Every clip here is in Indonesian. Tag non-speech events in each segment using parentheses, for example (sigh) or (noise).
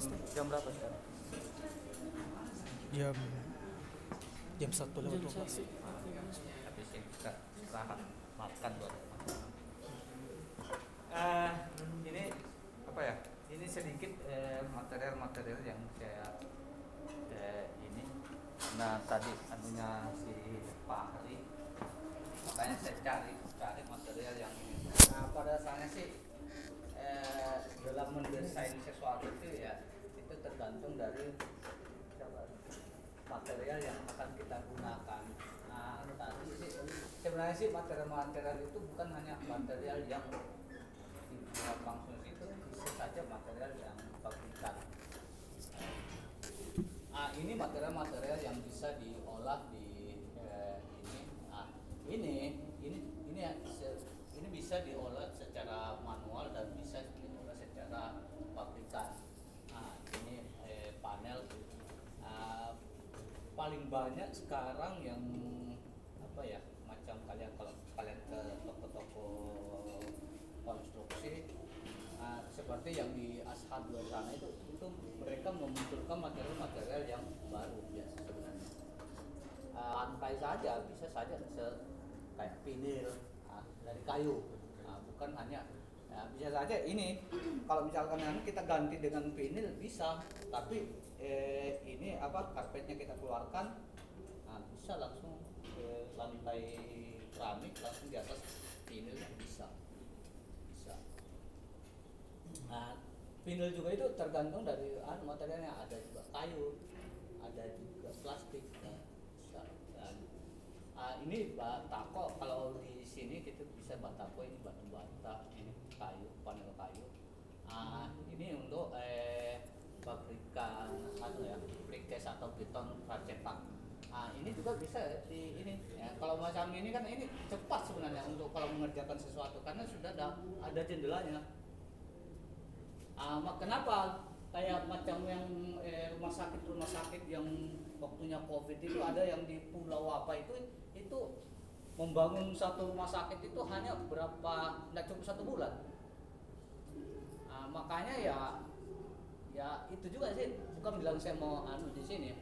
jam jam berapa sekarang? Jam jam satu lewat Jam dua belas. satu. habis ini kita istirahat makan buat Eh, ini apa ya? Ini sedikit eh, material-material yang saya eh, ini. Nah tadi anunya si Pak Hari makanya saya cari cari material yang ini nah pada dasarnya sih eh, dalam mendesain sesuatu itu ya itu tergantung dari material yang akan kita gunakan. Nah tadi sih sebenarnya sih material-material itu bukan hanya material yang dibuat langsung itu bisa saja material yang pabrikan ah ini material-material yang bisa diolah di eh, ini. Ah ini ini ini ya, ini bisa diolah secara manual dan bisa diolah secara pabrikan ah ini eh, panel ah, paling banyak sekarang yang apa ya macam kalian kalau kalian ke toko-toko konstruksi ah, seperti yang di Ashab luar sana itu itu mereka memunculkan material-material yang baru biasa sebenarnya. Ah, lantai saja bisa saja se kayak vinil ah, dari kayu. Ah, bukan hanya ya, bisa saja ini kalau misalkan kita ganti dengan vinil bisa. Tapi eh, ini apa karpetnya kita keluarkan. Nah, bisa langsung ke lantai keramik langsung di atas. Vinil bisa. Bisa. Nah vinil juga itu tergantung dari anu materialnya. Ada juga kayu ada juga plastik. Nah, bisa. Dan ah, ini batako kalau di sini kita bisa batako ini batu bata ini kayu panel kayu ah, ini untuk eh, pabrikan anu ya briquet atau beton pracetak Nah, ini juga bisa di ini ya. Kalau macam ini kan ini cepat sebenarnya untuk kalau mengerjakan sesuatu karena sudah ada ada jendelanya. Ah, mak- kenapa kayak macam yang eh, rumah sakit rumah sakit yang waktunya covid itu (clears throat) ada yang di pulau apa itu itu membangun satu rumah sakit itu hanya berapa nggak cukup satu bulan Ah, makanya ya ya itu juga sih bukan bilang saya mau anu di sini.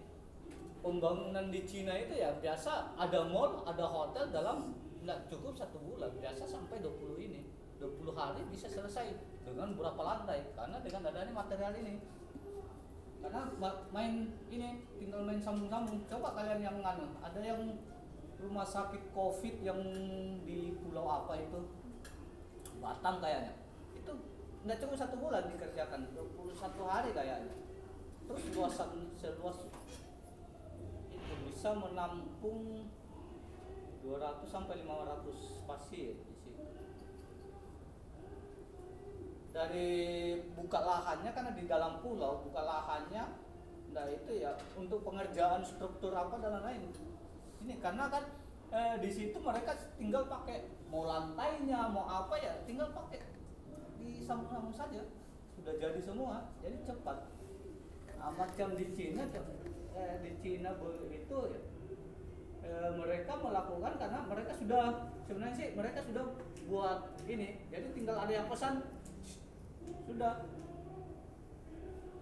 Pembangunan di Cina itu ya biasa ada mall ada hotel dalam nggak cukup satu bulan. Biasa sampai 20 ini 20 hari bisa selesai dengan berapa lantai. Karena dengan adanya material ini. Karena ma- main ini tinggal main sambung-sambung. Coba kalian yang anu ada yang rumah sakit covid yang di pulau apa itu? Batam kayaknya. Itu nggak cuma satu bulan dikerjakan. 21 hari kayaknya luasan seluas itu bisa menampung 200 sampai 500 pasien di dari buka lahannya karena di dalam pulau buka lahannya nah itu ya untuk pengerjaan struktur apa dan lain-lain. Ini karena kan eh, di situ mereka tinggal pakai mau lantainya mau apa ya tinggal pakai disambung-sambung saja. Sudah jadi semua jadi cepat macam di Cina eh, di Cina itu ya, eh, mereka melakukan karena mereka sudah sebenarnya sih mereka sudah buat ini jadi tinggal ada yang pesan sudah.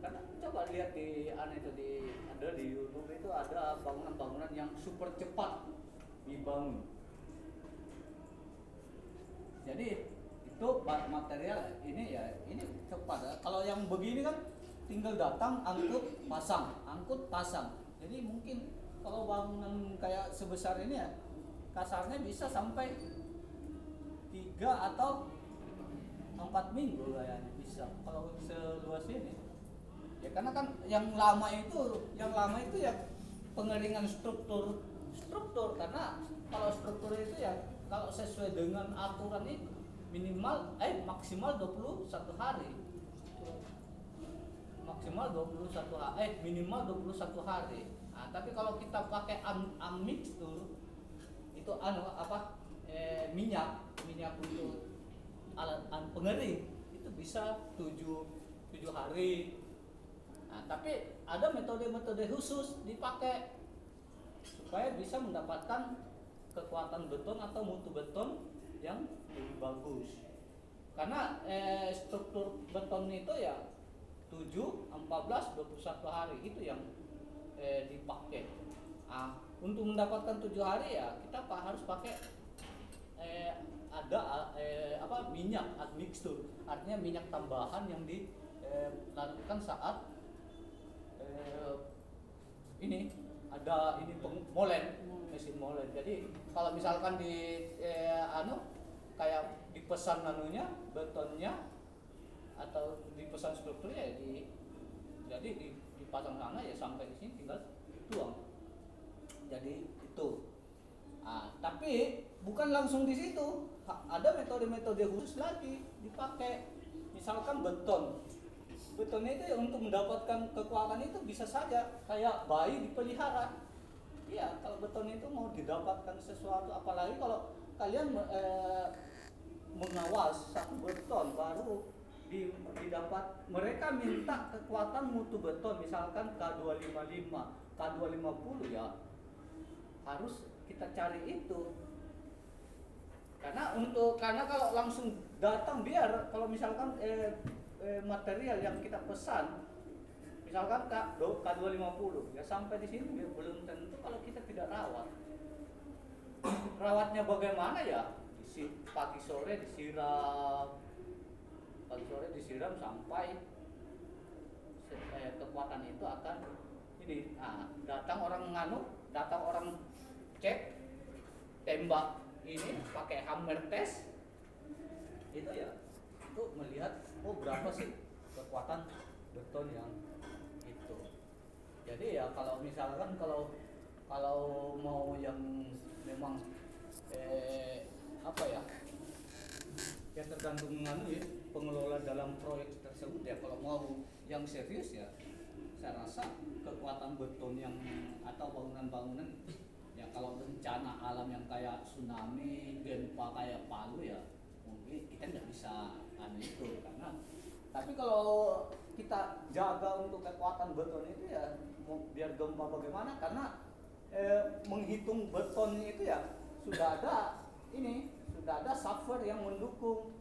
Karena coba lihat di anu itu di ada di YouTube itu ada bangunan-bangunan yang super cepat dibangun. Jadi itu material ini ya ini cepat ya. kalau yang begini kan tinggal datang angkut pasang. Angkut pasang. Jadi mungkin kalau bangunan kayak sebesar ini ya kasarnya bisa sampai tiga atau empat minggu kayaknya bisa. Kalau seluas ini. Ya karena kan yang lama itu yang lama itu ya pengeringan struktur struktur. Karena kalau struktur itu ya kalau sesuai dengan aturan itu minimal eh maksimal 21 hari maksimal 21 hari eh minimal 21 hari. Nah, tapi kalau kita pakai am, amixtur itu anu apa eh, minyak minyak untuk alat pengering itu bisa 7 7 hari. Nah, tapi ada metode-metode khusus dipakai supaya bisa mendapatkan kekuatan beton atau mutu beton yang lebih bagus. Karena eh, struktur beton itu ya 7, 14, 21 hari. Itu yang eh, dipakai. Ah, untuk mendapatkan tujuh hari ya kita pak harus pakai eh, ada eh, apa minyak admixture. Artinya minyak tambahan yang dilakukan saat eh, ini ada ini molen. mesin molen. Jadi kalau misalkan di eh, anu kayak dipesan anunya betonnya atau dipesan strukturnya ya di jadi di, dipasang sana ya sampai di sini tinggal tuang. Jadi itu. Ah, tapi bukan langsung di situ. Ada metode-metode khusus lagi dipakai. Misalkan beton. Betonnya itu ya untuk mendapatkan kekuatan itu bisa saja. Kayak bayi dipelihara. Iya kalau beton itu mau didapatkan sesuatu apalagi kalau kalian eh, mengawas satu beton baru di, didapat mereka minta kekuatan mutu beton misalkan K255 K250 ya harus kita cari itu. Karena untuk karena kalau langsung datang biar kalau misalkan eh, eh, material yang kita pesan misalkan K K250 ya sampai di sini ya belum tentu kalau kita tidak rawat. Rawatnya bagaimana ya? Disi, pagi sore disiram pagi sore disiram sampai eh, kekuatan itu akan ini ah, datang orang nganu datang orang cek tembak ini pakai hammer test. Itu ya itu melihat oh berapa sih kekuatan beton yang itu. Jadi ya kalau misalkan kalau kalau mau yang memang eh, apa ya ya tergantung anu ya pengelola dalam proyek tersebut ya. Kalau mau yang serius ya saya rasa kekuatan beton yang atau bangunan-bangunan ya kalau bencana alam yang kayak tsunami gempa kayak Palu ya mungkin kita nggak bisa anu itu karena tapi kalau kita jaga untuk kekuatan beton itu ya biar gempa bagaimana karena eh, menghitung beton itu ya sudah ada ini sudah ada software yang mendukung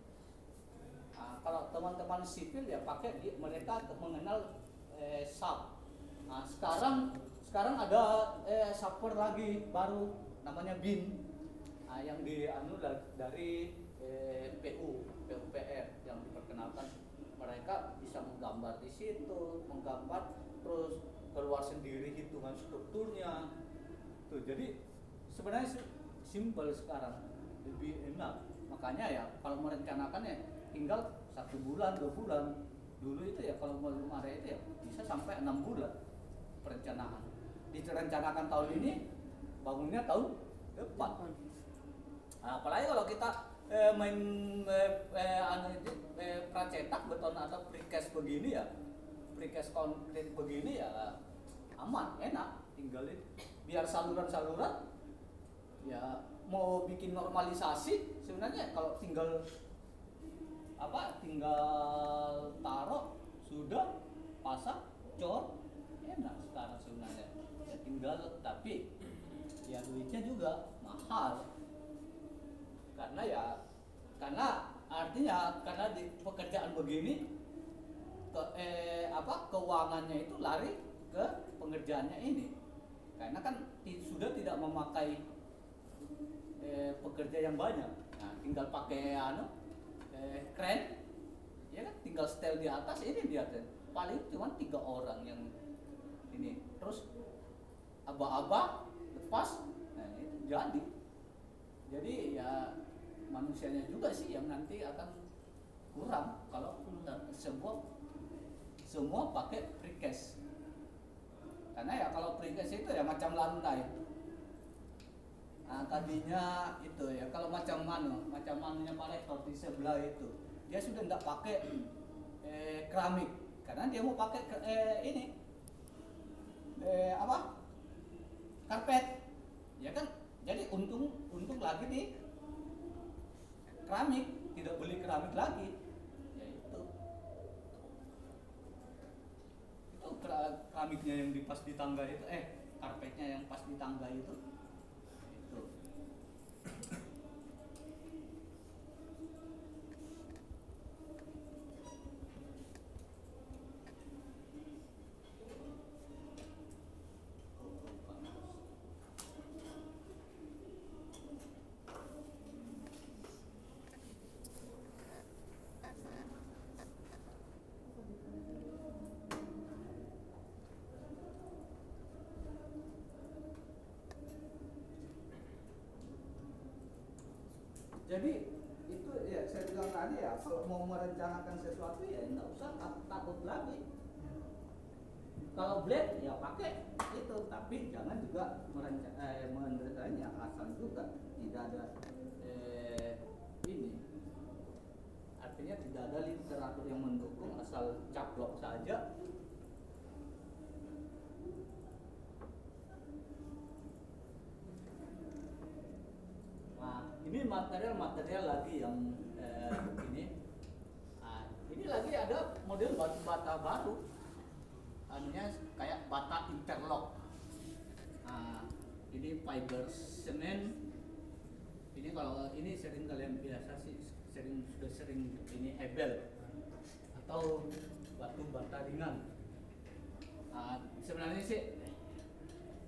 kalau teman-teman sipil ya pakai di, mereka mengenal eh, SAP. Nah, sekarang sekarang ada eh, lagi baru namanya BIN nah, yang di anu da- dari eh, PU PUPR yang diperkenalkan mereka bisa menggambar di situ, menggambar terus keluar sendiri hitungan strukturnya. Tuh, jadi sebenarnya si- simpel sekarang lebih enak. Makanya ya kalau merencanakan ya tinggal satu bulan dua bulan. Dulu itu ya kalau belum ada itu ya bisa sampai enam bulan perencanaan. Direncanakan tahun ini bangunnya tahun depan. Nah, apalagi kalau kita eh, main eh, eh, anu eh, pracetak beton atau precast begini ya precast konkret begini ya aman enak. Tinggalin biar saluran-saluran ya mau bikin normalisasi sebenarnya kalau tinggal apa tinggal taruh sudah pasang cor enak sekarang sebenarnya. Ya tinggal tapi ya duitnya juga mahal. Karena ya karena artinya karena di pekerjaan begini ke, eh, apa keuangannya itu lari ke pengerjaannya ini. Karena kan sudah tidak memakai eh, pekerja yang banyak. Nah tinggal pakai anu kren ya kan tinggal setel di atas ini dia kan paling cuma tiga orang yang ini. Terus aba-aba lepas nah itu jadi. Jadi ya manusianya juga sih yang nanti akan kurang kalau semua semua pakai precast karena ya kalau precast itu ya macam lantai nah tadinya itu ya kalau macam mana macam manunya Pak Rektor di sebelah itu dia sudah tidak pakai eh, keramik. Karena dia mau pakai eh, ini eh, apa? Karpet. Ya kan? Jadi untung untung lagi di keramik tidak beli keramik lagi. Ya keramiknya yang di pas di tangga itu eh karpetnya yang pas di tangga itu jadi itu ya saya bilang tadi ya kalau mau merencanakan sesuatu ya nggak usah tak- takut lagi. Kalau blade ya pakai itu tapi jangan juga merencana eh, asal juga tidak ada eh, ini artinya tidak ada literatur yang mendukung asal caplok saja Nah, material-material lagi yang eh, ini. Nah, ini lagi ada model batu bata baru. Anunya kayak bata interlock. Nah, ini fiber semen. Ini kalau ini sering kalian biasa sih sering sudah sering ini hebel atau batu bata ringan. Nah, sebenarnya sih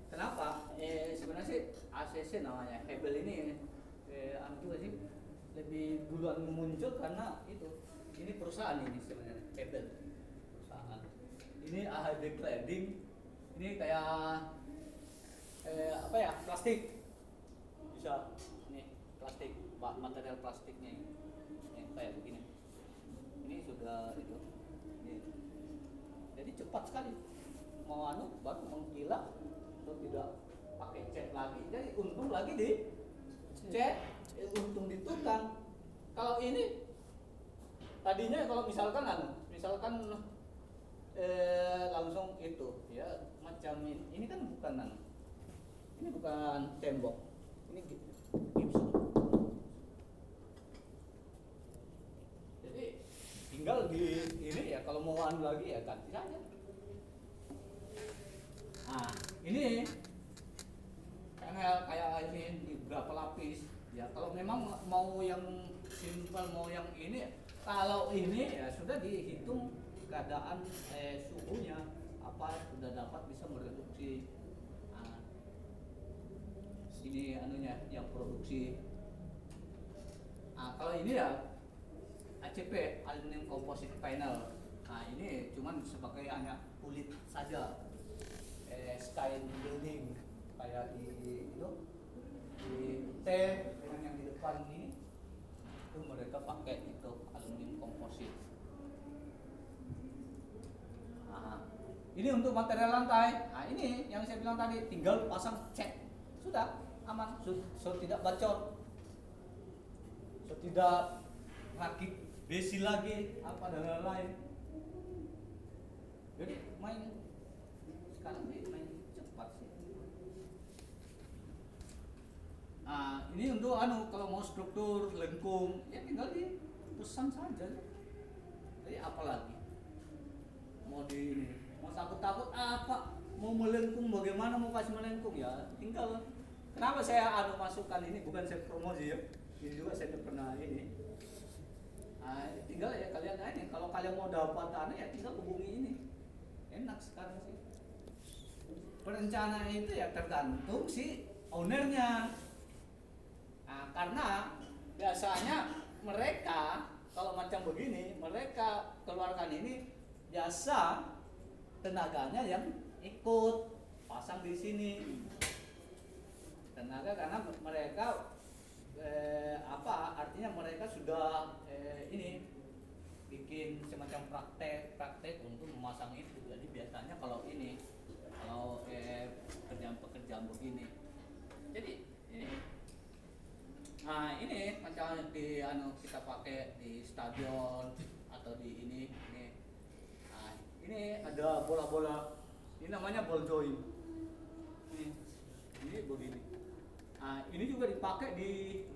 Kenapa? Eh, sebenarnya sih ACC namanya Hebel ini anu juga sih lebih duluan muncul karena itu. Ini perusahaan ini sebenarnya Hebel perusahaan. Ini AHD Cladding ini kayak eh, apa ya plastik. Bisa. Nih plastik material plastiknya ini. Nih, kayak begini. Ini sudah itu. Ini. jadi cepat sekali. Mau anu baru mengkilat atau tidak pakai cat lagi. Jadi untung lagi di cat eh, untung di tukang kalau ini tadinya kalau misalkan anu misalkan eh, langsung itu ya macam ini ini kan bukan anu. Ini bukan tembok. Ini gi- gipsum jadi tinggal di ini ya kalau mau anu lagi ya ganti saja. Nah, ini. Karena kayak ini di berapa lapis ya kalau memang mau yang simpel mau yang ini kalau ini ya sudah dihitung keadaan eh, suhunya apa sudah dapat bisa mereduksi nah, ini anunya yang produksi. Nah, kalau ini ya ACP aluminium composite panel. Nah ini cuman sebagai hanya kulit saja. Eh, sky building kayak di itu di T dengan yang di depan ini itu mereka pakai itu aluminium komposit. Nah, ini untuk material lantai. Nah ini yang saya bilang tadi tinggal pasang cat sudah aman, so, so tidak bacot, so tidak rakit besi lagi apa dan lain-lain. Jadi main sekarang sih main cepat sih. Nah, ini untuk anu kalau mau struktur lengkung ya tinggal di pesan saja. Jadi apa lagi? Mau di ini, mau takut-takut apa? Mau melengkung bagaimana mau kasih melengkung ya tinggal. Kenapa saya anu masukkan ini bukan saya promosi ya. Ini juga saya pernah ini. Nah, tinggal ya kalian ini kalau kalian mau dapat tanah ya tinggal hubungi ini. Enak sekarang sih perencanaan itu ya tergantung si ownernya. Nah, karena biasanya mereka kalau macam begini, mereka keluarkan ini biasa tenaganya yang ikut pasang di sini. Tenaga karena mereka eh, apa artinya mereka sudah eh, ini bikin semacam praktek praktek untuk memasang itu jadi biasanya kalau ini kalau eh, pekerjaan-pekerjaan begini jadi ini nah ini macam di anu kita pakai di stadion atau di ini ini. Nah, ini ada bola-bola ini namanya ball joint. Ini ini begini. Nah ini juga dipakai di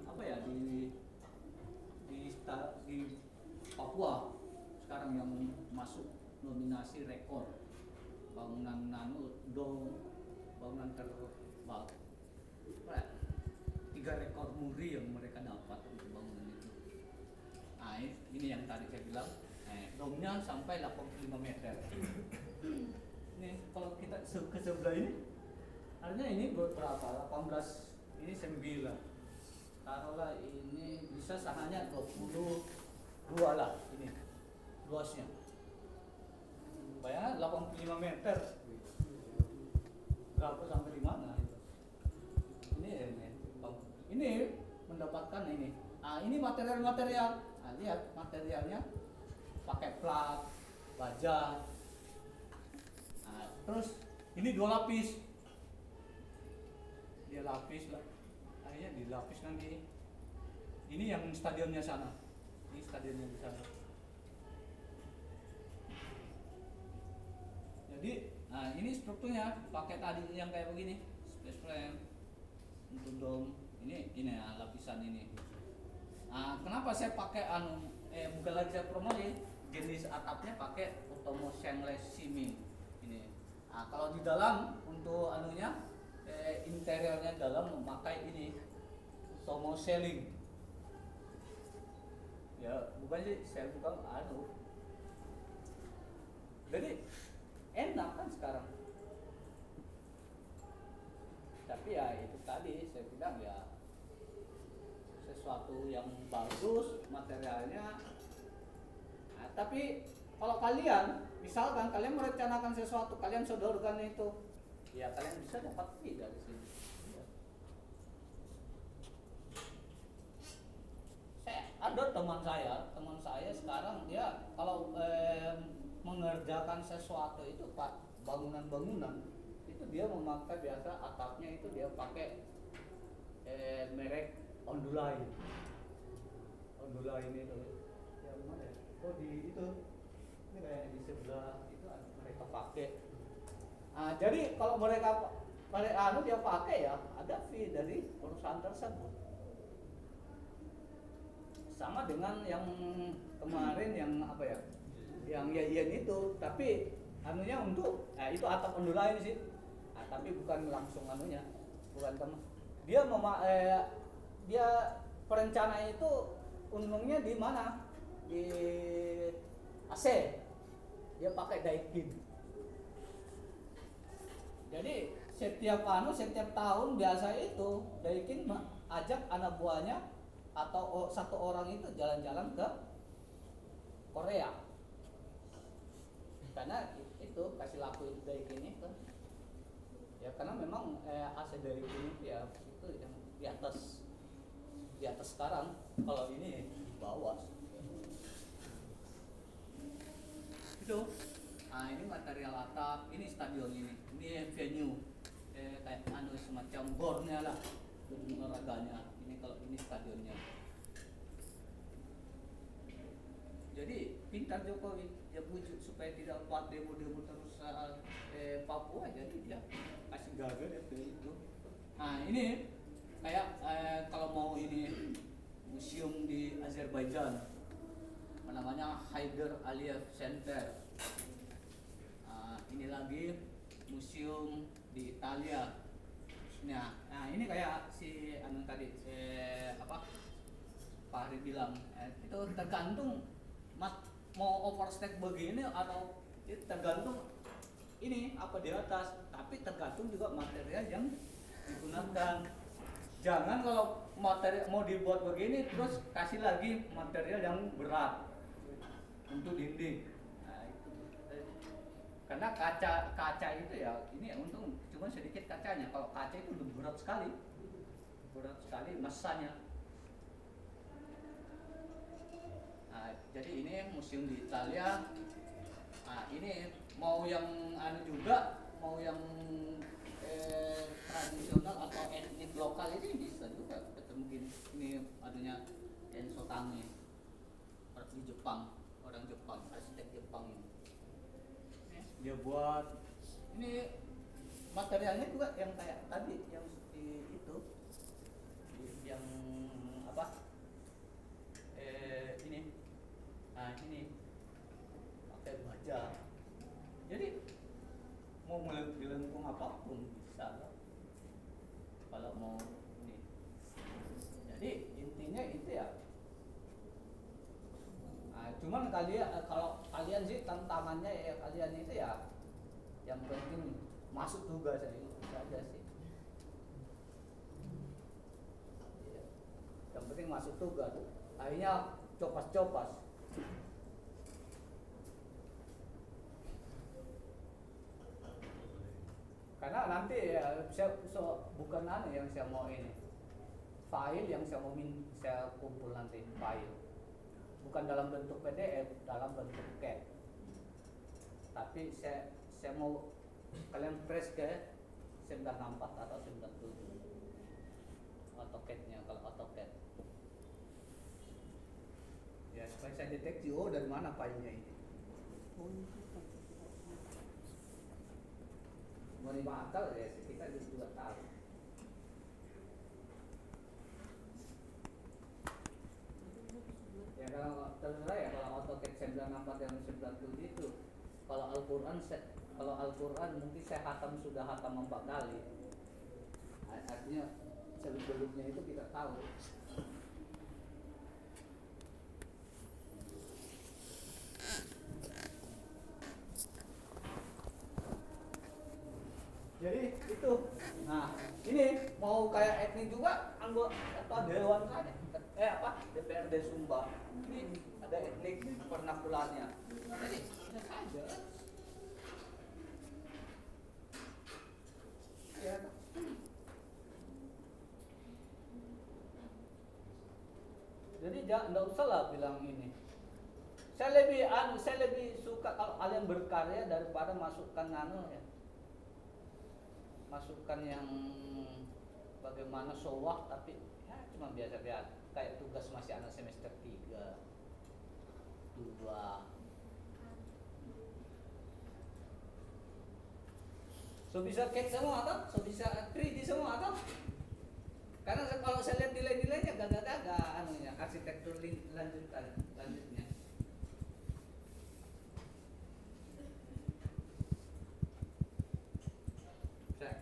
apa ya di di sta- di Papua. Sekarang yang masuk nominasi rekor bangunan nano dong bangunan terbaik. Pak, tiga rekor muri yang mereka dapat untuk bangunan itu. Nah ini, yang tadi saya bilang eh, domnya sampai 85 meter. Ini kalau kita ke sebelah ini artinya ini ber- berapa 18 ini 9 taruhlah ini bisa sahanya 22 lah ini luasnya. Bayangkan 85 meter. Berapa sampai di mana itu ini mendapatkan ini ah Nah, ini material-material. Nah, lihat materialnya pakai plat, baja. Nah, terus ini dua lapis. Dia lapis lah. Akhirnya dilapis nanti. Ini yang stadionnya sana. Ini stadionnya di sana. Jadi, nah ini strukturnya pakai tadi yang kayak begini, space frame, untuk dom. Ini ini ya lapisan ini. Nah, kenapa saya pakai anu eh bukan lagi saya promosi jenis atapnya pakai Otomo Stainless Siming ini. Nah, kalau di dalam untuk anunya eh, interiornya dalam memakai ini Tomo Selling. Ya, bukan sih saya bukan anu. Jadi enak kan sekarang. Tapi ya itu tadi saya bilang ya sesuatu yang bagus materialnya. Nah, tapi kalau kalian misalkan kalian merencanakan sesuatu kalian sodorkan itu ya kalian bisa dapat fee dari sini. Ada teman saya teman saya sekarang dia kalau eh, mengerjakan sesuatu itu pak bangunan-bangunan itu dia memakai biasa atapnya itu dia pakai eh, merek Ondulain. Ondulain itu. Yang mana ya? Oh di itu. Ini kayak di sebelah itu mereka pakai. Ah jadi kalau mereka mereka anu dia pakai ya ada fee dari perusahaan tersebut. Sama dengan yang kemarin yang apa ya? Yang ya Ian itu tapi anunya untuk nah itu atap ondulain sih. Ah, tapi bukan langsung anunya. Bukan teman dia mema eh, dia perencana itu untungnya di mana? Di AC dia pakai Daikin. Jadi setiap anu setiap tahun biasa itu Daikin ajak anak buahnya atau satu orang itu jalan-jalan ke Korea. Karena itu kasih laku itu ya karena memang eh, AC Daikin itu ya itu yang di atas di atas sekarang kalau ini di bawah. Itu. Nah ini material atap ini stadion ini. Ini venue. Eh, kayak anu semacam bornya lah. Olahraganya ini kalau ini stadionnya jadi pintar Jokowi. Dia bujuk supaya tidak buat demo-demo terus eh, Papua. Jadi dia kasih gagal pilih itu. Nah ini kayak eh, kalau mau ini museum di Azerbaijan namanya Haider Aliyev Center. Ah, ini lagi museum di Italia. Nah, nah ini kayak si anu tadi eh, apa Pak Hari bilang eh, itu tergantung mas mau overstep begini atau itu tergantung ini apa di atas. Tapi tergantung juga material yang digunakan jangan kalau materi mau dibuat begini terus kasih lagi material yang berat untuk dinding. Nah, itu. karena kaca kaca itu ya ini untung cuma sedikit kacanya. Kalau kaca itu udah berat sekali. Berat sekali masanya nah, jadi ini museum di Italia. Nah, ini mau yang anu juga mau yang eh, tradisional atau etnik lokal ini bisa juga ketemu gini. Ini adanya Enzo Tange orang di Jepang orang Jepang arsitek Jepang ini. Dia buat ini materialnya juga yang kayak tadi yang di itu yang apa? Eh ini. Nah ini. Pakai baja. Jadi mau meleng- dilengkung apa pun bisa lah. kalau mau ini jadi intinya itu ya nah, cuman kalian eh, kalau kalian sih tantangannya ya kalian itu ya yang penting masuk tugas itu saja sih Iya. yang penting masuk tugas akhirnya copas-copas karena nanti ya saya so, bukan anu yang saya mau ini. File yang saya mau min saya kumpul nanti file. Bukan dalam bentuk PDF dalam bentuk CAD tapi saya saya mau kalian press ke 964 atau 97 AutoCAD-nya kalau AutoCAD. Ya supaya saya deteksi oh dari mana filenya ini menerima akal ya kita juga tahu ya kalau terserah ya kalau AutoCAD 964 yang 97 itu kalau Al-Quran kalau Al-Quran mungkin saya hatam sudah hatam empat kali. Artinya seluk beluknya itu kita tahu itu nah ini mau kayak etnik juga anggota atau dewan saja eh apa? DPRD Sumba. Ini ada etnik pernakulannya. Jadi saja ya jadi jangan nggak usah lah bilang ini. Saya lebih anu saya lebih suka kalau kalian berkarya daripada masukkan anu ya masukkan yang bagaimana sowah tapi ya cuma biasa-biasa kayak tugas masih anak semester 3 dua. So bisa cake semua atau so bisa 3D semua atau karena kalau saya lihat nilai-nilainya gagak-gagak anunya arsitektur lanjutan lanjutnya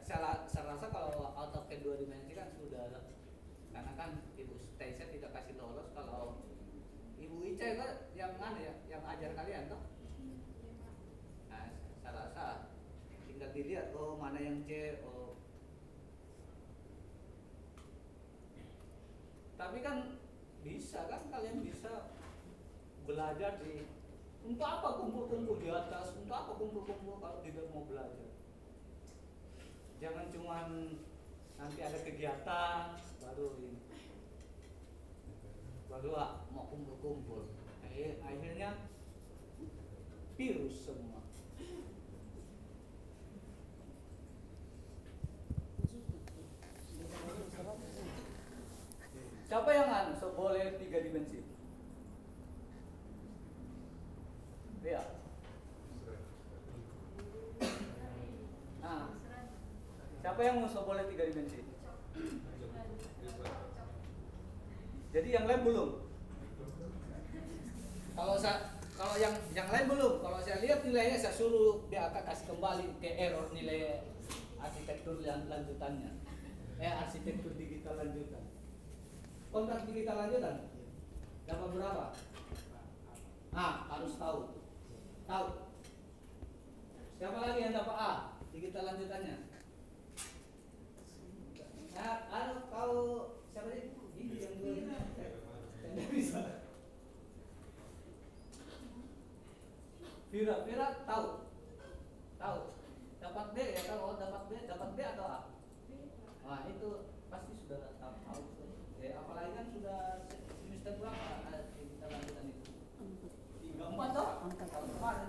saya, saya, rasa kalau AutoCAD dua dimensi kan sudah karena kan ibu Stacia tidak kasih lolos kalau ibu Ica kan yang mana ya yang ajar kalian toh? Nah, saya rasa tinggal dilihat oh mana yang C oh. Tapi kan bisa kan kalian bisa belajar di untuk apa kumpul-kumpul di atas untuk apa kumpul-kumpul kalau tidak mau belajar jangan cuman nanti ada kegiatan baru ini. Baru ah, mau kumpul-kumpul. Akhir- akhirnya virus semua. Siapa yang anu so boleh tiga dimensi iya nah siapa yang so boleh tiga dimensi jadi yang lain belum? Kalau saya kalau yang yang lain belum. Kalau saya lihat nilainya saya suruh dia akan kasih kembali ke error nilai arsitektur lan- lanjutannya. Eh arsitektur digital lanjutan. Kontrak digital lanjutan? Dapat berapa? Ah harus tahu siapa lagi yang dapat A digital lanjutannya nah anu tahu siapa sih ini yang dua ini yang nggak bisa Vira, Vira tahu, tahu. Dapat B ya kalau dapat B, dapat B atau A? Nah itu pasti sudah tahu. tahu. Ya, apalagi kan sudah se- semester berapa ada di kita lanjutan itu? Tiga empat toh? Tahun kemarin toh?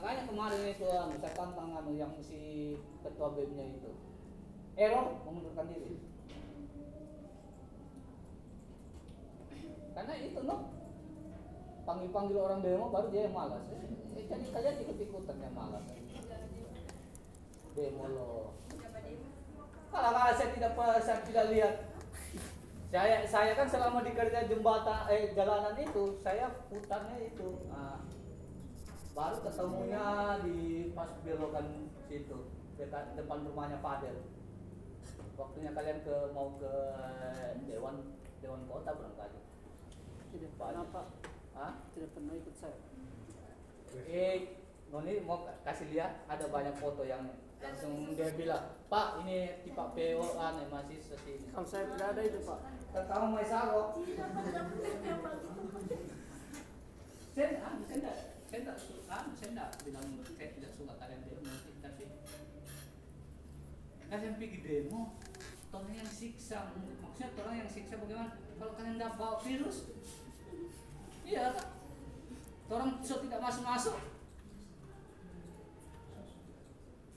Makanya kemarin itu anu, saya tantang anu yang si ketua BEM-nya itu. Error, mengundurkan diri. Karena itu noh, panggil-panggil orang demo baru dia yang malas. Eh, jadi kalian ikut-ikutan yang malas. Demo lo. Kalau saya tidak saya tidak lihat saya saya kan selama di kerja jembatan eh jalanan itu saya putarnya itu Nah, baru ketemunya di pas belokan situ dekat depan rumahnya Fadel waktunya kalian ke mau ke dewan dewan kota barangkali. Tidak pernah Pak, Hah? tidak pernah ikut saya. Eh, Noni mau kasih lihat ada banyak foto yang langsung dia bilang, Pak ini tipe PO aneh masih sini. Kalau saya tidak ada itu Pak. Pertama mau saro. Saya, ah, tidak, saya tidak, su- ah, saya tidak bilang saya tidak suka kalian demo, tapi kalian pergi demo, orang yang siksa, maksudnya orang yang siksa bagaimana? Kalau kalian tidak bawa virus, iya kan? Orang so tidak masuk masuk.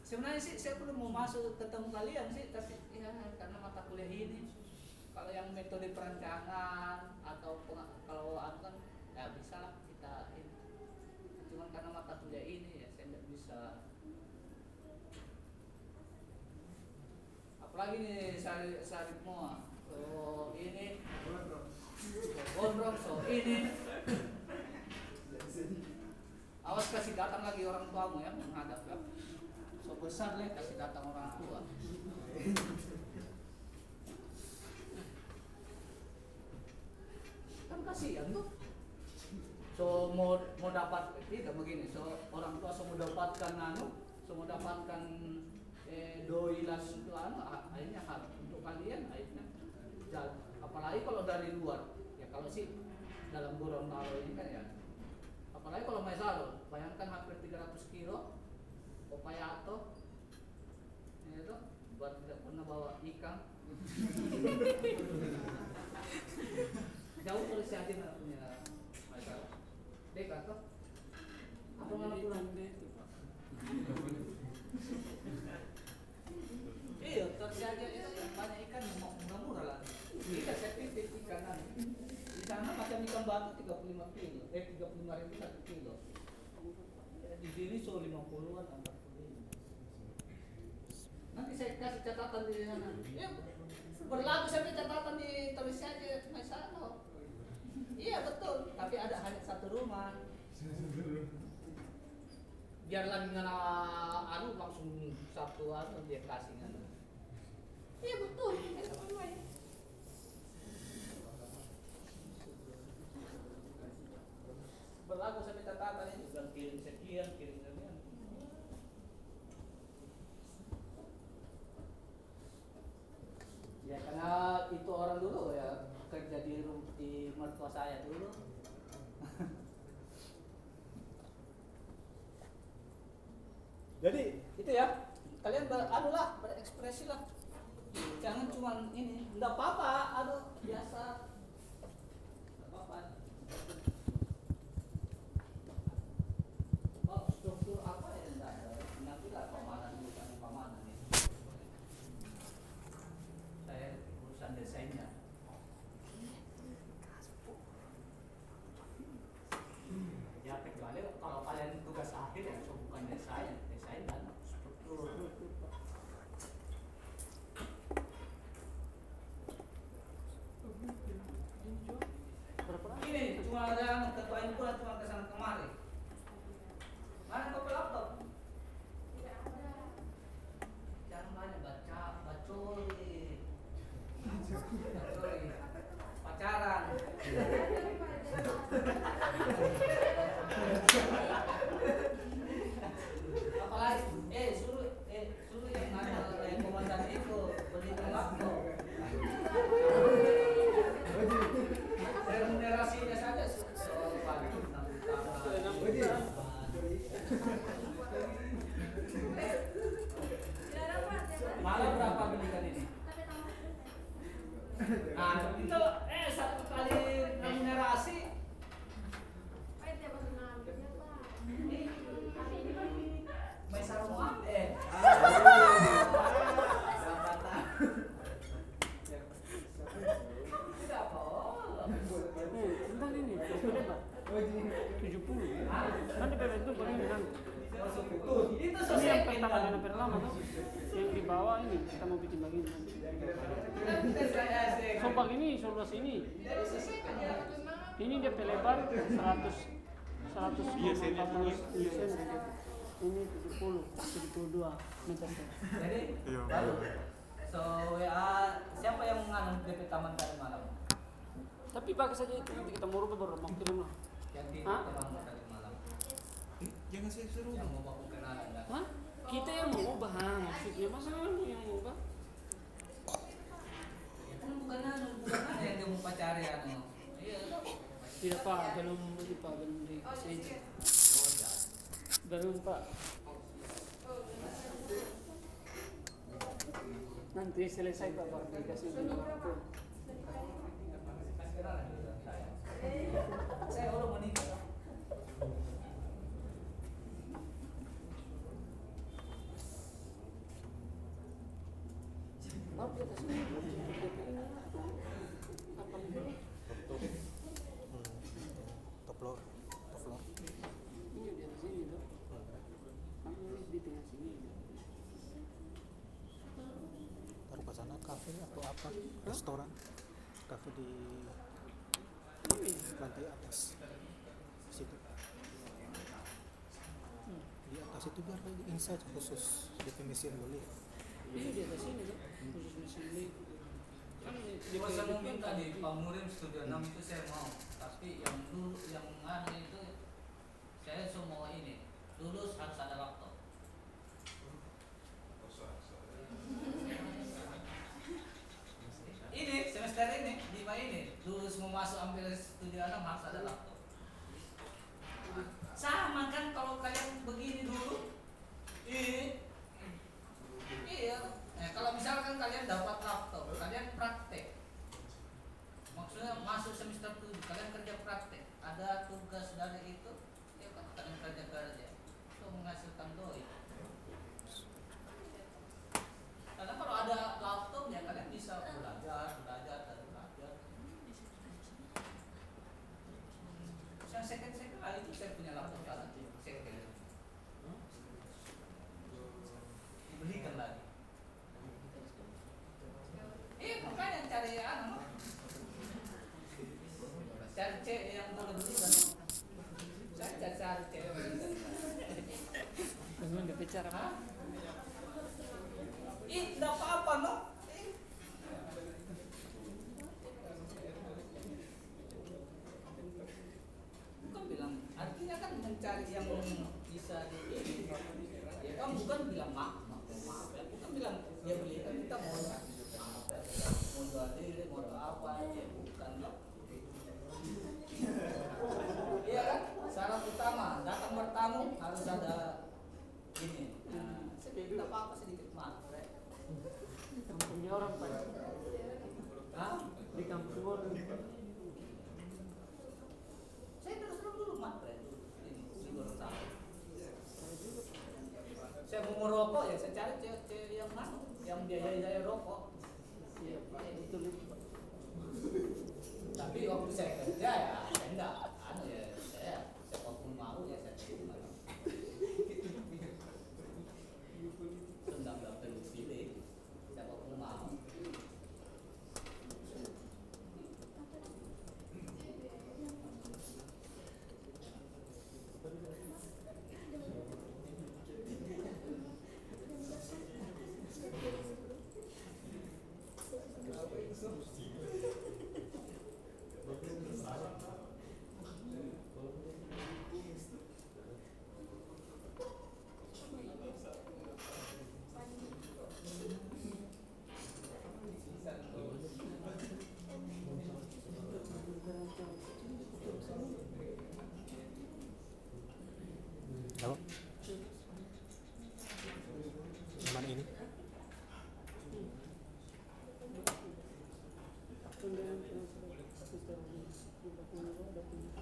Sebenarnya sih saya belum mau masuk ketemu kalian sih, tapi ya karena mata kuliah ini kalau yang metode perancangan atau kalau aku kan ya bisa lah karena mata kuliah ini ya saya tidak bisa. Apalagi nih sari sari semua. So ini gondrong so ini awas kasih datang lagi orang tuamu ya menghadap ya so besar lah kasih datang orang tua kan kasihan tuh so mau mau dapat tidak begini so orang tua so mau dapatkan anu so mau dapatkan eh, doilan untuk anu a- akhirnya harus untuk kalian akhirnya jal- apalagi kalau dari luar ya kalau sih dalam Gorontalo ini kan ya. Apalagi kalau Maisaro bayangkan hampir 300 kilo Opayato ya itu buat tidak pernah bawa ikan. (laughs) Jauh nggak punya Maisaro dek atau? Apa malah pulang? Ini itu Pak. iya terus aja itu banyak ikan yang mau murah-murah lah. Kita saya titip ikan nanti di sana macam ikan batu 35 kilo eh 35 ribu satu kilo. Ya, di sini so 50-an 45 nanti saya kasih catatan di sana. Ya berlaku sampai catatan di tulis aja Maisano iya betul tapi ada hanya satu rumah. Biar lagi ngana anu langsung satu anu dia kasih ngana iya betul enak berlaku sampai catatan ini bukan kirim sekian kirim sekian. Ya karena itu orang dulu ya kerja di di mertua saya dulu. (laughs) Jadi itu ya. Kalian ber, anu lah berekspresi lah. Jangan cuma ini. Nggak apa-apa aduh biasa and they. 72 meter. Jadi Iya. baru. So WA siapa yang menganu DP Taman tadi malam? Tapi pakai saja itu nanti kita mau rubah baru mau kirim lah. Yang di terang tadi malam. Jangan saya suruh. Yang mau baku kenalan. Hah? Kita yang mau ubah maksudnya masa kamu yang mau ubah? Ya kan bukan anu, bukan anu yang dia mau pacari anu. Iya. Tidak pak, belum pak belum dikasih izin. Belum pak. Nanti selesai pak baru dikasih izin orang tua. Saya udah menikah. Baru di atas ini. Apa dulu? Hmm. Top floor. Top floor. Ini di atas ini tuh. Kamu di tengah sini. Taruh ke sana kafe atau apa? Restoran. Kafe di Ini. lantai atas. Situ. Di atas itu biar kayak inside khusus definisi boleh. Ini di atas ini tuh. Khusus di sini. Kan di Cuma di- saya di- mau minta di Pak Murim Studio 6 itu saya mau Tapi yang dulu, yang anu itu Saya semua ini Lulus harus ada laptop Ini, semester ini, lima ini Lulus mau masuk ambil Studio 6 harus ada laptop Sama kan kalau kalian begini dulu Iya Iya, eh, kalau misalkan kalian dapat laptop, kalian praktek. Maksudnya masuk semester 7, kalian kerja praktek. Ada tugas dari itu, ya kan kalian kerja kerja. Itu menghasilkan doi. Karena kalau ada laptop ya kalian bisa belajar, belajar, dan belajar. Yang second second kali itu saya punya laptop sekarang, second. Dibelikan lagi. Eh, makanya cari anu. Cari cewek yang boleh beli kan. Saya cari cari cewek beli. Dengan berbicara Hah? pak. Ih, tidak apa-apa no. Ih. Bukan bilang, artinya kan mencari yang bisa di ya kan bukan bilang maaf, maaf, maaf ya. Bukan bilang ya beli kan kita mau maaf ya. Mau jual diri, mau apa ya bukan loh. Iya kan? Syarat utama datang bertamu harus ada ini. Nah, saya bilang tidak apa-apa sedikit matre. Kampungnya orang pak. Hah? Di kampung orang. Saya terus terang dulu matre dulu. Ini sigur tahu. Saya mau merokok ya saya cari cewek-cewek yang mana yang biayai saya rokok. Iya pak, betul itu pak. Tapi waktu saya kerja ya saya enggak anu ya saya siapa pun mau ya saya terima. Tentang enggak perlu pilih siapa pun mau. Tahu? Cuman ini. Mau